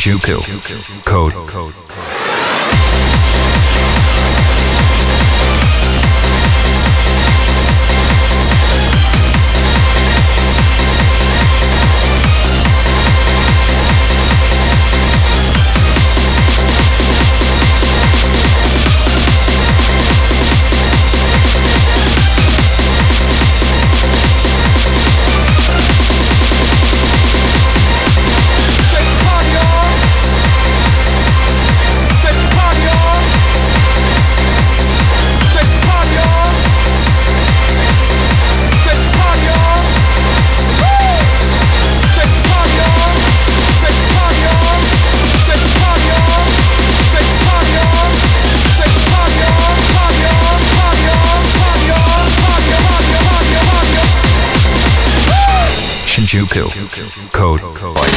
Shinjuku. Code. Q Kill. Code. Code.